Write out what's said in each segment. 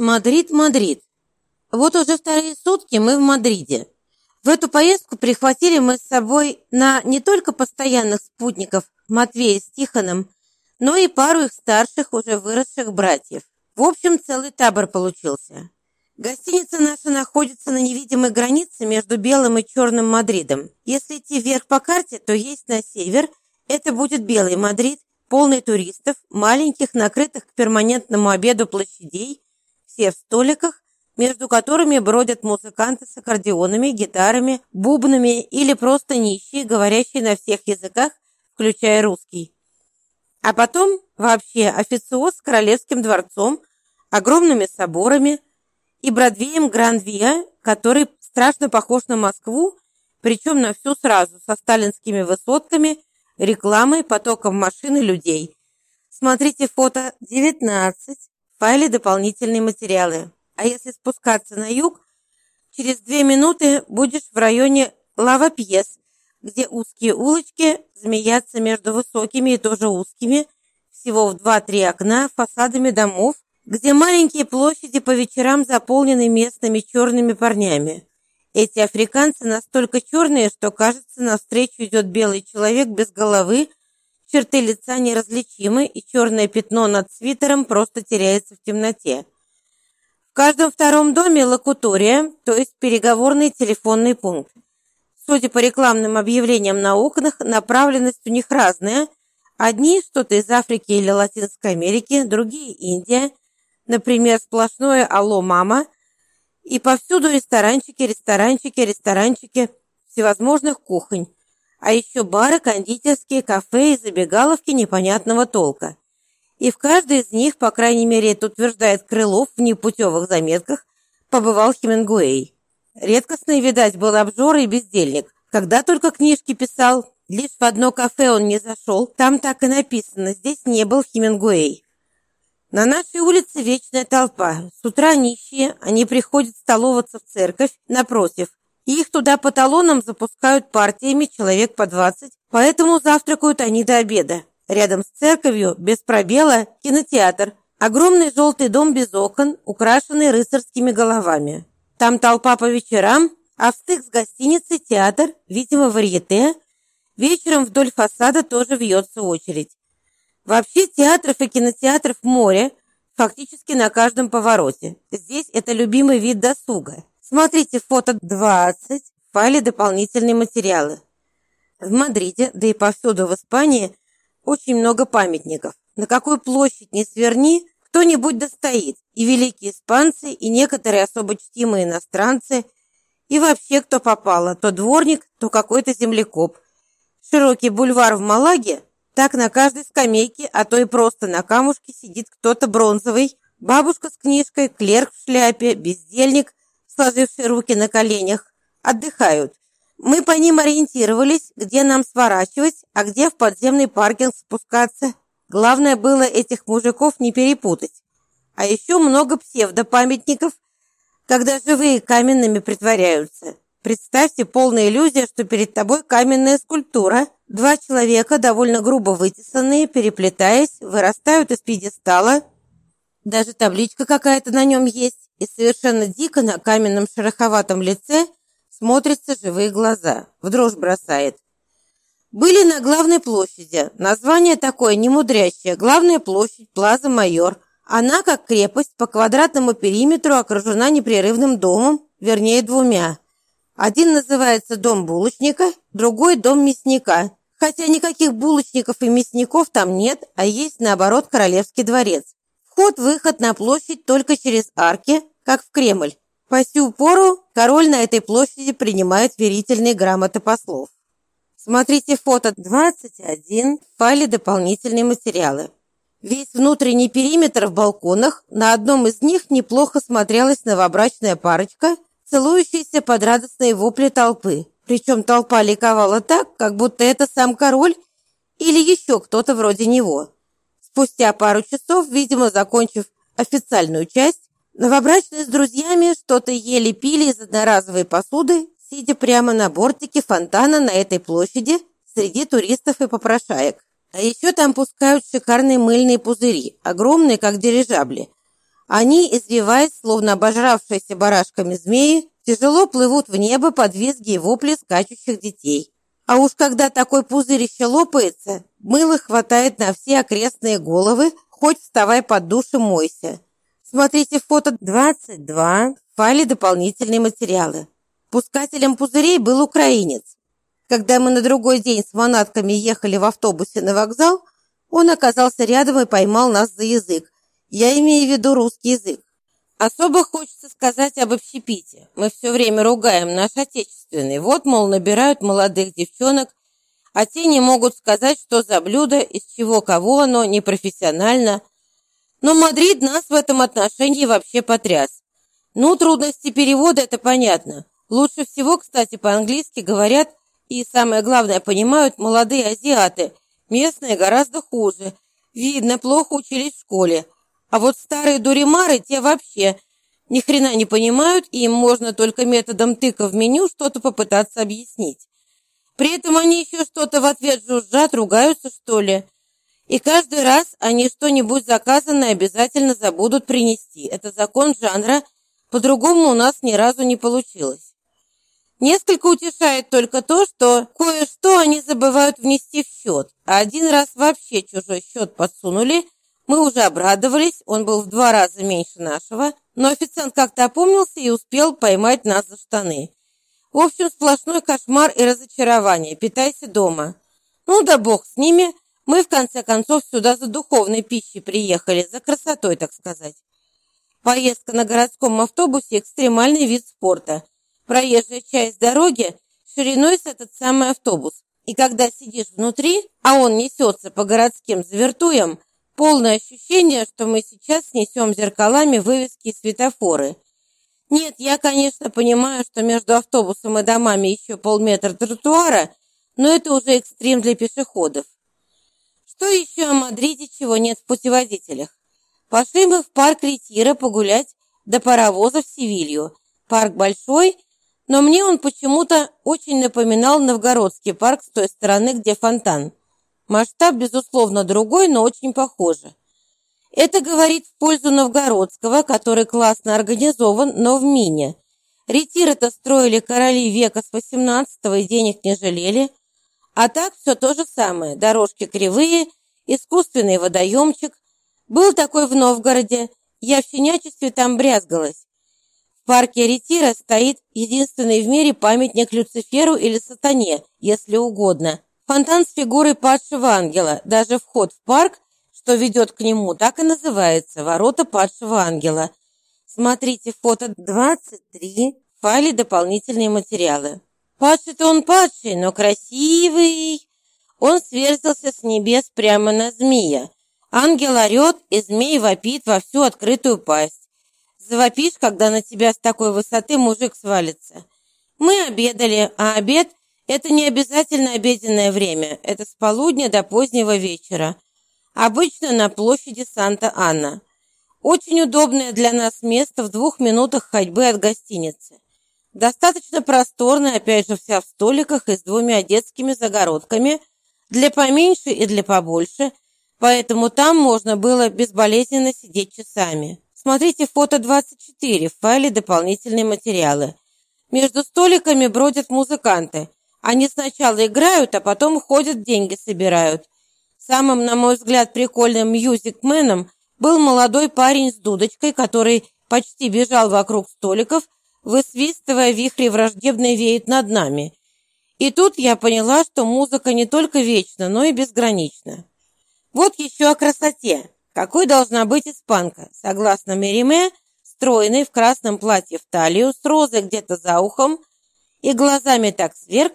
Мадрид, Мадрид. Вот уже вторые сутки мы в Мадриде. В эту поездку прихватили мы с собой на не только постоянных спутников Матвея с Тихоном, но и пару их старших, уже выросших братьев. В общем, целый табор получился. Гостиница наша находится на невидимой границе между белым и черным Мадридом. Если идти вверх по карте, то есть на север, это будет белый Мадрид, полный туристов, маленьких, накрытых к перманентному обеду площадей, все в столиках, между которыми бродят музыканты с аккордеонами, гитарами, бубнами или просто нищие, говорящие на всех языках, включая русский. А потом вообще официоз с королевским дворцом, огромными соборами и Бродвеем Гранд-Виа, который страшно похож на Москву, причем на всю сразу, со сталинскими высотками, рекламой, потоком машин и людей. Смотрите фото 19 файле дополнительные материалы. А если спускаться на юг, через две минуты будешь в районе Лава-Пьес, где узкие улочки змеятся между высокими и тоже узкими, всего в два-три окна, фасадами домов, где маленькие площади по вечерам заполнены местными черными парнями. Эти африканцы настолько черные, что, кажется, навстречу идет белый человек без головы, Черты лица неразличимы, и черное пятно над свитером просто теряется в темноте. В каждом втором доме локутория, то есть переговорный телефонный пункт. Судя по рекламным объявлениям на окнах, направленность у них разная. Одни что-то из Африки или Латинской Америки, другие Индия. Например, сплошное «Алло, мама!» И повсюду ресторанчики, ресторанчики, ресторанчики всевозможных кухонь а еще бары, кондитерские, кафе и забегаловки непонятного толка. И в каждой из них, по крайней мере, это утверждает Крылов в непутевых заметках, побывал Хемингуэй. Редкостный, видать, был обжор и бездельник. Когда только книжки писал, лишь в одно кафе он не зашел, там так и написано, здесь не был Хемингуэй. На нашей улице вечная толпа. С утра нищие, они приходят столоваться в церковь напротив, их туда по талонам запускают партиями человек по 20, поэтому завтракают они до обеда. Рядом с церковью, без пробела, кинотеатр. Огромный желтый дом без окон, украшенный рыцарскими головами. Там толпа по вечерам, а в стык с гостиницей театр, видимо, варьете. Вечером вдоль фасада тоже вьется очередь. Вообще театров и кинотеатров море, фактически на каждом повороте. Здесь это любимый вид досуга. Смотрите фото 20 в файле «Дополнительные материалы». В Мадриде, да и повсюду в Испании, очень много памятников. На какую площадь не сверни, кто-нибудь достоит. И великие испанцы, и некоторые особо чтимые иностранцы, и вообще кто попало, то дворник, то какой-то землекоп. Широкий бульвар в Малаге, так на каждой скамейке, а то и просто на камушке сидит кто-то бронзовый, бабушка с книжкой, клерк в шляпе, бездельник, сложившие руки на коленях, отдыхают. Мы по ним ориентировались, где нам сворачивать, а где в подземный паркинг спускаться. Главное было этих мужиков не перепутать. А еще много псевдопамятников, когда живые каменными притворяются. Представьте полная иллюзия, что перед тобой каменная скульптура. Два человека, довольно грубо вытесанные, переплетаясь, вырастают из пьедестала. Даже табличка какая-то на нем есть и совершенно дико на каменном шероховатом лице смотрятся живые глаза. В дрожь бросает. Были на главной площади. Название такое немудрящее. Главная площадь, Плаза Майор. Она, как крепость, по квадратному периметру окружена непрерывным домом, вернее двумя. Один называется дом булочника, другой дом мясника. Хотя никаких булочников и мясников там нет, а есть, наоборот, королевский дворец. Вход-выход на площадь только через арки, как в Кремль. По сю пору король на этой площади принимает верительные грамоты послов. Смотрите фото 21 в файле «Дополнительные материалы». Весь внутренний периметр в балконах, на одном из них неплохо смотрелась новобрачная парочка, целующаяся под радостные вопли толпы. Причем толпа ликовала так, как будто это сам король или еще кто-то вроде него. Спустя пару часов, видимо, закончив официальную часть, Новобрачные с друзьями что-то ели-пили из одноразовой посуды, сидя прямо на бортике фонтана на этой площади среди туристов и попрошаек. А еще там пускают шикарные мыльные пузыри, огромные, как дирижабли. Они, извиваясь, словно обожравшиеся барашками змеи, тяжело плывут в небо под визги и вопли скачущих детей. А уж когда такой пузырище лопается, мыла хватает на все окрестные головы, хоть вставай под душ и мойся. Смотрите фото 22, в файле дополнительные материалы. Пускателем пузырей был украинец. Когда мы на другой день с фанатками ехали в автобусе на вокзал, он оказался рядом и поймал нас за язык. Я имею в виду русский язык. Особо хочется сказать об общепите. Мы все время ругаем наш отечественный. Вот, мол, набирают молодых девчонок, а те не могут сказать, что за блюдо, из чего кого оно, непрофессионально. Но Мадрид нас в этом отношении вообще потряс. Ну, трудности перевода – это понятно. Лучше всего, кстати, по-английски говорят и, самое главное, понимают молодые азиаты. Местные гораздо хуже. Видно, плохо учились в школе. А вот старые дуримары, те вообще ни хрена не понимают, и им можно только методом тыка в меню что-то попытаться объяснить. При этом они еще что-то в ответ жужжат, ругаются, что ли. И каждый раз они что-нибудь заказанное обязательно забудут принести. Это закон жанра, по-другому у нас ни разу не получилось. Несколько утешает только то, что кое-что они забывают внести в счет, а один раз вообще чужой счет подсунули. Мы уже обрадовались, он был в два раза меньше нашего, но официант как-то опомнился и успел поймать нас за штаны. В общем, сплошной кошмар и разочарование. Питайся дома. Ну да бог с ними. Мы, в конце концов, сюда за духовной пищей приехали, за красотой, так сказать. Поездка на городском автобусе – экстремальный вид спорта – проезжая часть дороги шириной с этот самый автобус. И когда сидишь внутри, а он несется по городским завертуям, полное ощущение, что мы сейчас снесем зеркалами вывески и светофоры. Нет, я, конечно, понимаю, что между автобусом и домами еще полметра тротуара, но это уже экстрим для пешеходов. Что еще о Мадриде, чего нет в путеводителях? Пошли мы в парк Ретира погулять до паровоза в Севилью. Парк большой – но мне он почему-то очень напоминал Новгородский парк с той стороны, где фонтан. Масштаб, безусловно, другой, но очень похоже. Это говорит в пользу Новгородского, который классно организован, но в мине. Ретир-то строили короли века с 18 и денег не жалели. А так все то же самое. Дорожки кривые, искусственный водоемчик. Был такой в Новгороде. Я в щенячестве там брязгалась парке Ретира стоит единственный в мире памятник Люциферу или Сатане, если угодно. Фонтан с фигурой падшего ангела. Даже вход в парк, что ведет к нему, так и называется – ворота падшего ангела. Смотрите фото 23, в файле дополнительные материалы. Падший-то он падший, но красивый. Он сверзился с небес прямо на змея. Ангел орет, и змей вопит во всю открытую пасть. Завопишь, когда на тебя с такой высоты мужик свалится. Мы обедали, а обед – это не обязательно обеденное время. Это с полудня до позднего вечера. Обычно на площади Санта-Анна. Очень удобное для нас место в двух минутах ходьбы от гостиницы. Достаточно просторная, опять же, вся в столиках и с двумя детскими загородками, для поменьше и для побольше, поэтому там можно было безболезненно сидеть часами. Смотрите фото 24 в файле «Дополнительные материалы». Между столиками бродят музыканты. Они сначала играют, а потом ходят, деньги собирают. Самым, на мой взгляд, прикольным мьюзикменом был молодой парень с дудочкой, который почти бежал вокруг столиков, высвистывая вихри враждебной веет над нами. И тут я поняла, что музыка не только вечна, но и безгранична. Вот еще о красоте. Какой должна быть испанка? Согласно Мериме, стройной в красном платье в талию, с розой где-то за ухом и глазами так сверг,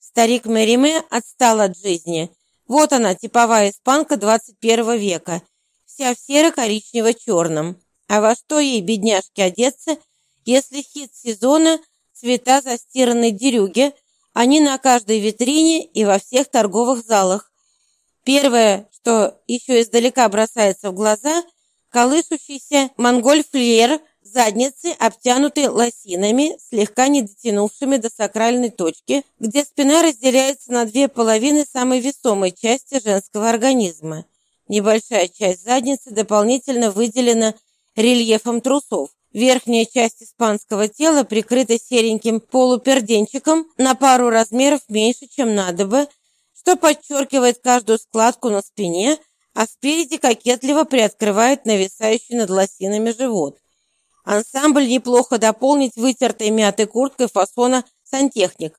старик Мериме отстал от жизни. Вот она, типовая испанка 21 века, вся в серо-коричнево-черном. А во что ей, бедняжке, одеться, если хит сезона цвета застиранной дерюги, они на каждой витрине и во всех торговых залах. Первое, что еще издалека бросается в глаза, колышущийся монголь-флер задницы, обтянутый лосинами, слегка не дотянувшими до сакральной точки, где спина разделяется на две половины самой весомой части женского организма. Небольшая часть задницы дополнительно выделена рельефом трусов. Верхняя часть испанского тела прикрыта сереньким полуперденчиком на пару размеров меньше, чем надо бы, что подчеркивает каждую складку на спине, а спереди кокетливо приоткрывает нависающий над лосинами живот. Ансамбль неплохо дополнить вытертой мятой курткой фасона «Сантехник».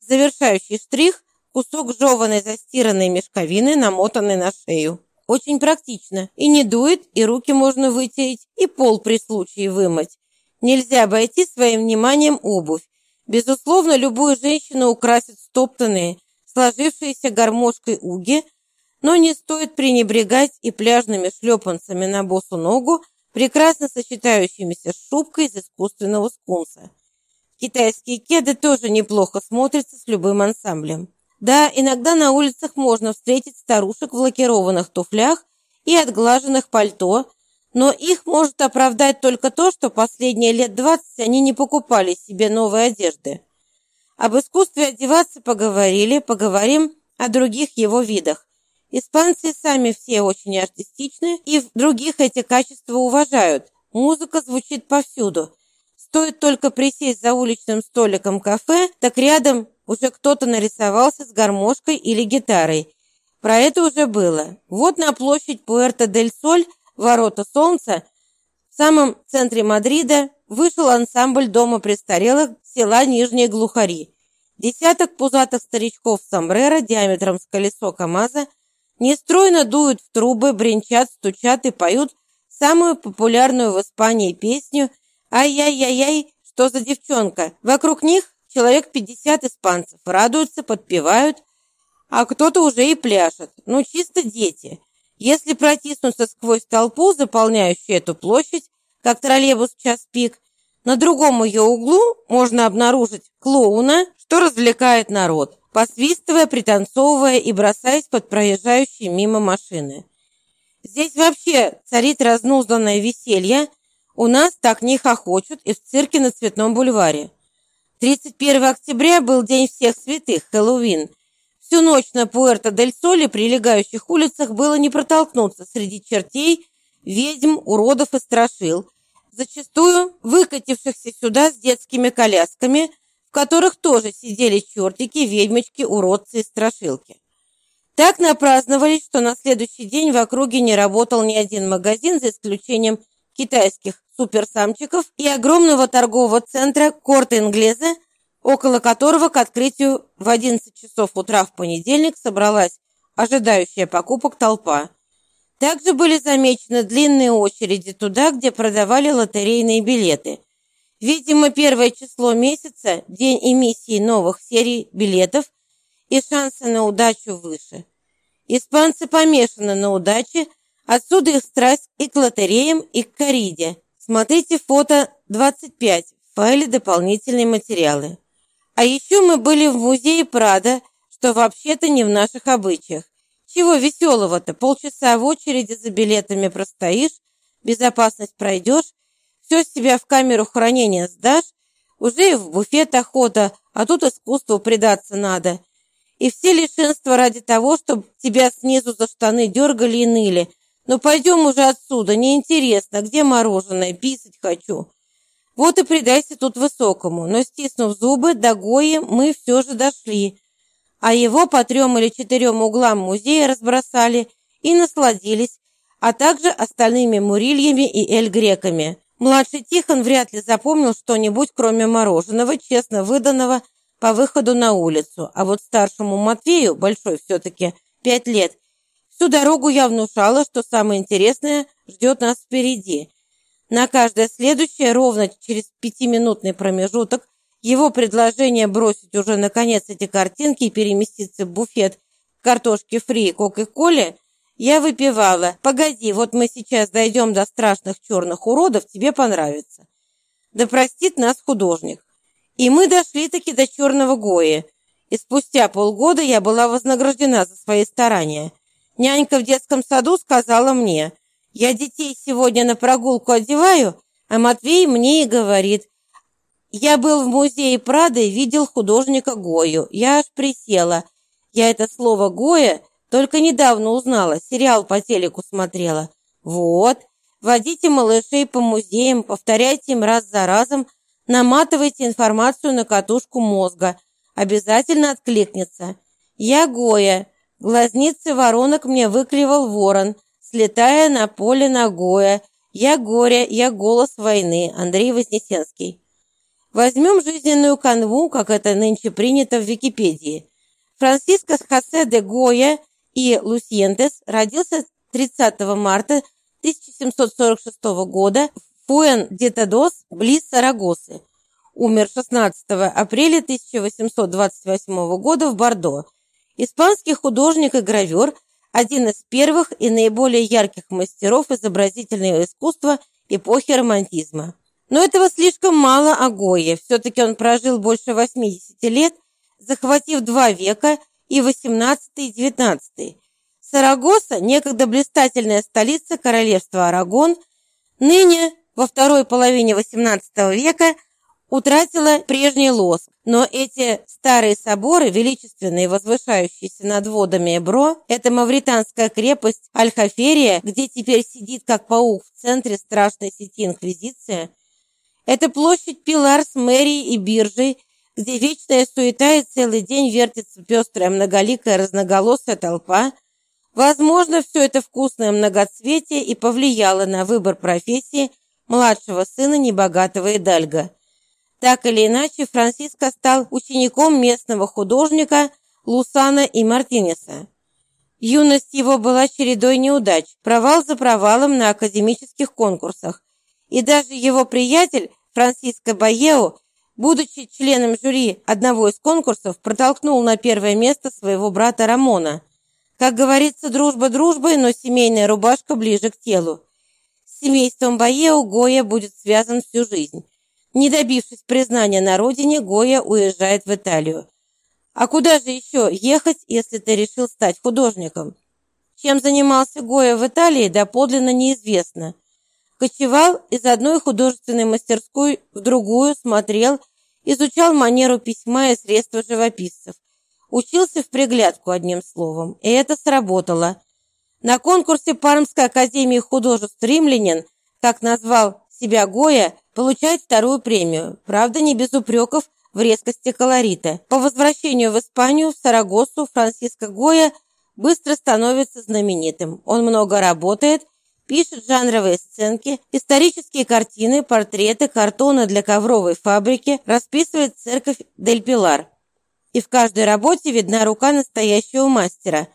Завершающий штрих – кусок жеванной застиранной мешковины, намотанной на шею. Очень практично. И не дует, и руки можно вытереть, и пол при случае вымыть. Нельзя обойти своим вниманием обувь. Безусловно, любую женщину украсят стоптанные, сложившиеся гармошкой уги, но не стоит пренебрегать и пляжными шлепанцами на босу ногу, прекрасно сочетающимися с шубкой из искусственного скунса. Китайские кеды тоже неплохо смотрятся с любым ансамблем. Да, иногда на улицах можно встретить старушек в лакированных туфлях и отглаженных пальто, но их может оправдать только то, что последние лет двадцать они не покупали себе новой одежды. Об искусстве одеваться поговорили, поговорим о других его видах. Испанцы сами все очень артистичны и в других эти качества уважают. Музыка звучит повсюду. Стоит только присесть за уличным столиком кафе, так рядом уже кто-то нарисовался с гармошкой или гитарой. Про это уже было. Вот на площадь Пуэрто-дель-Соль, ворота солнца, в самом центре Мадрида вышел ансамбль дома престарелых села Нижние Глухари. Десяток пузатых старичков сомбреро диаметром с колесо КамАЗа нестройно дуют в трубы, бренчат, стучат и поют самую популярную в Испании песню «Ай-яй-яй-яй, что за девчонка?» Вокруг них Человек пятьдесят испанцев радуются, подпевают, а кто-то уже и пляшет. Ну, чисто дети. Если протиснуться сквозь толпу, заполняющую эту площадь, как троллейбус в час пик, на другом ее углу можно обнаружить клоуна, что развлекает народ, посвистывая, пританцовывая и бросаясь под проезжающие мимо машины. Здесь вообще царит разнузданное веселье, у нас так не хохочут и в цирке на Цветном бульваре. 31 октября был День всех святых, Хэллоуин. Всю ночь на Пуэрто-дель-Соле прилегающих улицах было не протолкнуться среди чертей, ведьм, уродов и страшил, зачастую выкатившихся сюда с детскими колясками, в которых тоже сидели чертики, ведьмочки, уродцы и страшилки. Так напраздновались, что на следующий день в округе не работал ни один магазин, за исключением китайских суперсамчиков и огромного торгового центра Корт Инглезе, около которого к открытию в 11 часов утра в понедельник собралась ожидающая покупок толпа. Также были замечены длинные очереди туда, где продавали лотерейные билеты. Видимо, первое число месяца – день эмиссии новых серий билетов, и шансы на удачу выше. Испанцы помешаны на удаче, отсюда их страсть и к лотереям, и к кориде – Смотрите фото 25 в файле «Дополнительные материалы». А еще мы были в музее Прада, что вообще-то не в наших обычаях. Чего веселого-то? Полчаса в очереди за билетами простоишь, безопасность пройдешь, все себя в камеру хранения сдашь, уже и в буфет охота, а тут искусству предаться надо. И все лишенства ради того, чтобы тебя снизу за штаны дергали и ныли – ну пойдем уже отсюда, неинтересно, где мороженое, писать хочу. Вот и предайся тут высокому, но стиснув зубы, до Гои мы все же дошли, а его по трем или четырем углам музея разбросали и насладились, а также остальными мурильями и эль-греками. Младший Тихон вряд ли запомнил что-нибудь, кроме мороженого, честно выданного по выходу на улицу, а вот старшему Матвею, большой все-таки, пять лет, Всю дорогу я внушала, что самое интересное ждет нас впереди. На каждое следующее, ровно через пятиминутный промежуток, его предложение бросить уже наконец эти картинки и переместиться в буфет картошки фри, кока-коле, я выпивала. «Погоди, вот мы сейчас дойдем до страшных черных уродов, тебе понравится». Да простит нас художник. И мы дошли-таки до черного Гои. И спустя полгода я была вознаграждена за свои старания. Нянька в детском саду сказала мне, я детей сегодня на прогулку одеваю, а Матвей мне и говорит, я был в музее Прада и видел художника Гою. Я аж присела. Я это слово «Гоя» только недавно узнала, сериал по телеку смотрела. Вот, Водите малышей по музеям, повторяйте им раз за разом, наматывайте информацию на катушку мозга. Обязательно откликнется. Я Гоя. Глазницы воронок мне выклевал ворон, слетая на поле ногое. Я горе, я голос войны. Андрей Вознесенский. Возьмем жизненную канву, как это нынче принято в Википедии. Франциско Хосе де Гоя и Лусьентес родился 30 марта 1746 года в Фуэн-де-Тадос, близ Сарагосы. Умер 16 апреля 1828 года в Бордо. Испанский художник и гравер, один из первых и наиболее ярких мастеров изобразительного искусства эпохи романтизма. Но этого слишком мало о Гое. Все-таки он прожил больше 80 лет, захватив два века и 18 и 19 Сарагоса, некогда блистательная столица королевства Арагон, ныне во второй половине XVIII века утратила прежний лоск, но эти старые соборы, величественные, возвышающиеся над водами Эбро, это мавританская крепость Альхаферия, где теперь сидит как паук в центре страшной сети Инквизиция, это площадь Пилар с мэрией и биржей, где вечная суета и целый день вертится пестрая многоликая разноголосая толпа – Возможно, все это вкусное многоцветие и повлияло на выбор профессии младшего сына небогатого Эдальга. Так или иначе, Франциско стал учеником местного художника Лусана и Мартинеса. Юность его была чередой неудач, провал за провалом на академических конкурсах. И даже его приятель Франциско Баео, будучи членом жюри одного из конкурсов, протолкнул на первое место своего брата Рамона – как говорится, дружба дружбой, но семейная рубашка ближе к телу. С семейством Баео Гоя будет связан всю жизнь. Не добившись признания на родине, Гоя уезжает в Италию. А куда же еще ехать, если ты решил стать художником? Чем занимался Гоя в Италии, доподлинно неизвестно. Кочевал из одной художественной мастерской в другую, смотрел, изучал манеру письма и средства живописцев – Учился в приглядку, одним словом, и это сработало. На конкурсе Пармской академии художеств «Римлянин», как назвал себя Гоя, получает вторую премию. Правда, не без упреков в резкости колорита. По возвращению в Испанию, в Сарагосу, Франциско Гоя быстро становится знаменитым. Он много работает, пишет жанровые сценки, исторические картины, портреты, картоны для ковровой фабрики, расписывает церковь Дель Пилар и в каждой работе видна рука настоящего мастера.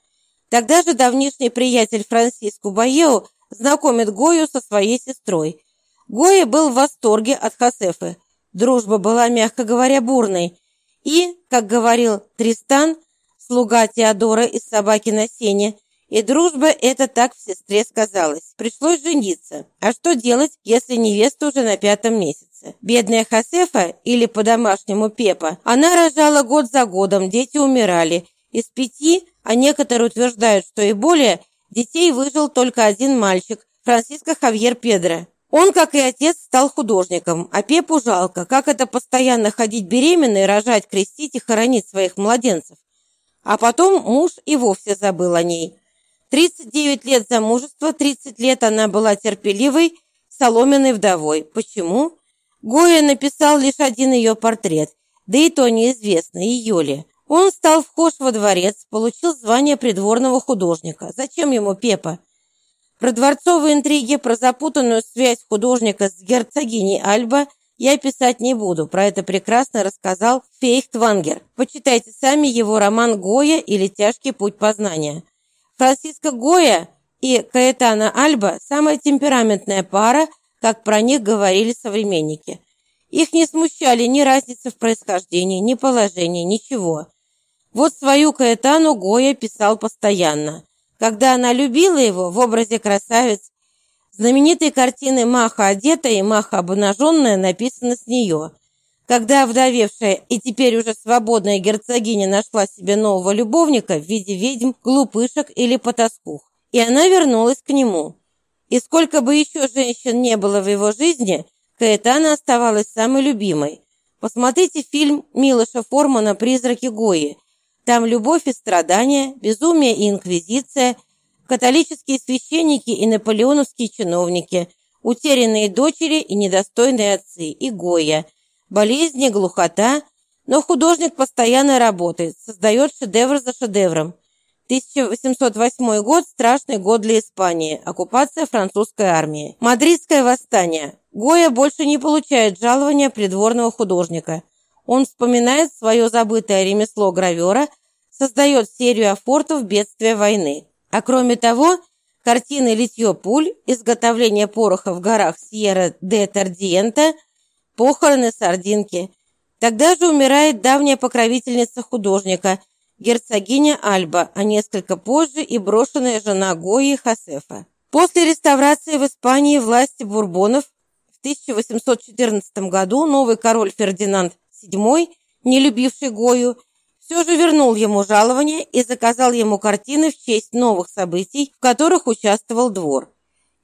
Тогда же давнишний приятель Франсиску Баеу знакомит Гою со своей сестрой. Гоя был в восторге от Хосефы. Дружба была, мягко говоря, бурной. И, как говорил Тристан, слуга Теодора из «Собаки на сене», и дружба эта так в сестре сказалась. Пришлось жениться. А что делать, если невеста уже на пятом месяце? Бедная Хосефа, или по-домашнему Пепа, она рожала год за годом, дети умирали. Из пяти, а некоторые утверждают, что и более, детей выжил только один мальчик, Франциско Хавьер Педро. Он, как и отец, стал художником, а Пепу жалко, как это постоянно ходить беременной, рожать, крестить и хоронить своих младенцев. А потом муж и вовсе забыл о ней. 39 лет замужества, 30 лет она была терпеливой, соломенной вдовой. Почему? Гоя написал лишь один ее портрет, да и то неизвестно, ее ли. Он стал вхож во дворец, получил звание придворного художника. Зачем ему Пепа? Про дворцовые интриги, про запутанную связь художника с герцогиней Альба я писать не буду. Про это прекрасно рассказал Фейхтвангер. Почитайте сами его роман «Гоя» или «Тяжкий путь познания». Франциско Гоя и Каэтана Альба – самая темпераментная пара, как про них говорили современники. Их не смущали ни разницы в происхождении, ни положении, ничего. Вот свою Каэтану Гоя писал постоянно. Когда она любила его в образе красавиц, знаменитые картины «Маха одета» и «Маха обнаженная» написаны с нее – когда вдовевшая и теперь уже свободная герцогиня нашла себе нового любовника в виде ведьм, глупышек или потаскух, и она вернулась к нему. И сколько бы еще женщин не было в его жизни, Каэтана оставалась самой любимой. Посмотрите фильм Милоша Формана «Призраки Гои». Там любовь и страдания, безумие и инквизиция, католические священники и наполеоновские чиновники – утерянные дочери и недостойные отцы, и Гоя, болезни, глухота, но художник постоянно работает, создает шедевр за шедевром. 1808 год – страшный год для Испании, оккупация французской армии. Мадридское восстание. Гоя больше не получает жалования придворного художника. Он вспоминает свое забытое ремесло гравера, создает серию афортов бедствия войны. А кроме того, картины «Литье пуль», «Изготовление пороха в горах Сьерра де Тардиента», «Похороны сардинки». Тогда же умирает давняя покровительница художника, герцогиня Альба, а несколько позже и брошенная жена Гои Хасефа. После реставрации в Испании власти бурбонов в 1814 году новый король Фердинанд VII, не любивший Гою, все же вернул ему жалование и заказал ему картины в честь новых событий, в которых участвовал двор.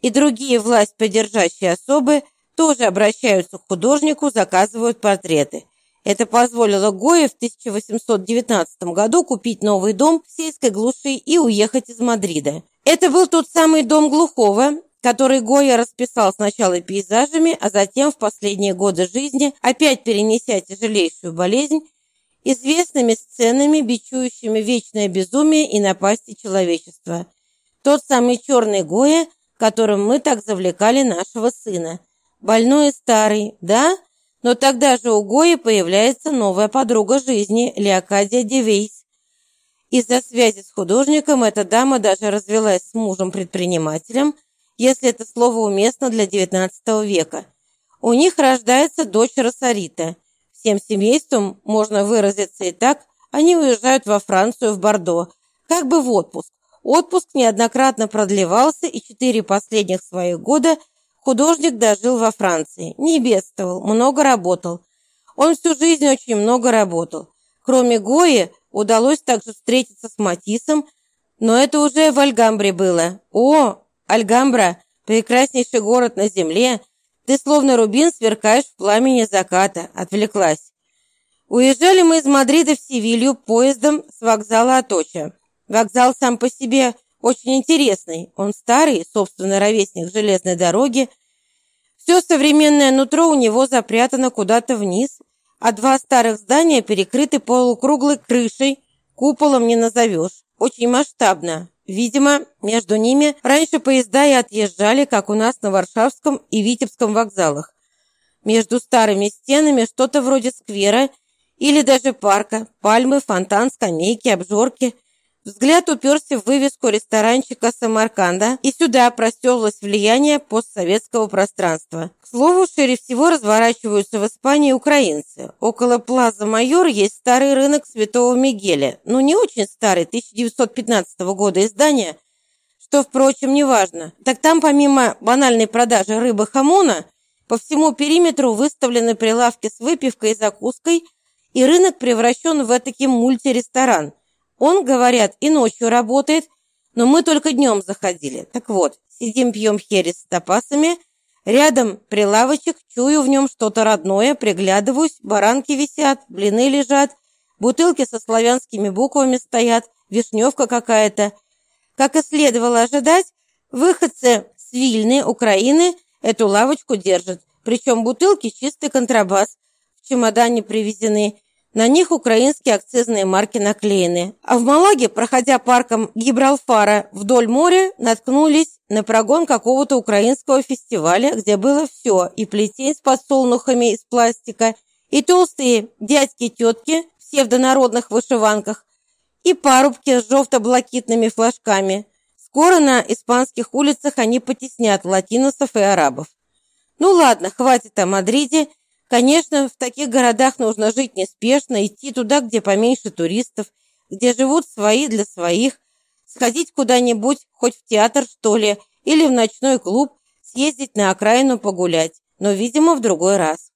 И другие власть поддержащие особы тоже обращаются к художнику, заказывают портреты. Это позволило Гое в 1819 году купить новый дом в сельской глуши и уехать из Мадрида. Это был тот самый дом глухого, который Гоя расписал сначала пейзажами, а затем в последние годы жизни, опять перенеся тяжелейшую болезнь, известными сценами, бичующими вечное безумие и напасти человечества. Тот самый черный Гоя, которым мы так завлекали нашего сына. Больной и старый, да? Но тогда же у Гои появляется новая подруга жизни, Леокадия Девейс. Из-за связи с художником эта дама даже развелась с мужем-предпринимателем, если это слово уместно для XIX века. У них рождается дочь Росарита. Всем семейством, можно выразиться и так, они уезжают во Францию, в Бордо, как бы в отпуск. Отпуск неоднократно продлевался, и четыре последних своих года художник дожил во Франции. Не бедствовал, много работал. Он всю жизнь очень много работал. Кроме Гои, удалось также встретиться с Матисом, но это уже в Альгамбре было. О, Альгамбра, прекраснейший город на земле, ты словно рубин сверкаешь в пламени заката. Отвлеклась. Уезжали мы из Мадрида в Севилью поездом с вокзала Аточа. Вокзал сам по себе очень интересный. Он старый, собственно, ровесник железной дороги. Все современное нутро у него запрятано куда-то вниз, а два старых здания перекрыты полукруглой крышей, куполом не назовешь. Очень масштабно. Видимо, между ними раньше поезда и отъезжали, как у нас на Варшавском и Витебском вокзалах. Между старыми стенами что-то вроде сквера или даже парка, пальмы, фонтан, скамейки, обжорки. Взгляд уперся в вывеску ресторанчика Самарканда, и сюда простерлось влияние постсоветского пространства. К слову, шире всего разворачиваются в Испании украинцы. Около Плаза Майор есть старый рынок Святого Мигеля, но не очень старый, 1915 года издания, что, впрочем, не важно. Так там помимо банальной продажи рыбы-хамона, по всему периметру выставлены прилавки с выпивкой и закуской, и рынок превращен в этакий мультиресторан – он, говорят, и ночью работает, но мы только днем заходили. Так вот, сидим пьем херес с топасами, рядом прилавочек, чую в нем что-то родное, приглядываюсь, баранки висят, блины лежат, бутылки со славянскими буквами стоят, вишневка какая-то. Как и следовало ожидать, выходцы с Вильны, Украины, эту лавочку держат. Причем бутылки чистый контрабас, в чемодане привезены, на них украинские акцизные марки наклеены. А в Малаге, проходя парком Гибралфара вдоль моря, наткнулись на прогон какого-то украинского фестиваля, где было все, и плетень с подсолнухами из пластика, и толстые дядьки и тетки в псевдонародных вышиванках, и парубки с желто-блакитными флажками. Скоро на испанских улицах они потеснят латиносов и арабов. Ну ладно, хватит о Мадриде Конечно, в таких городах нужно жить неспешно, идти туда, где поменьше туристов, где живут свои для своих, сходить куда-нибудь, хоть в театр, что ли, или в ночной клуб, съездить на окраину погулять, но, видимо, в другой раз.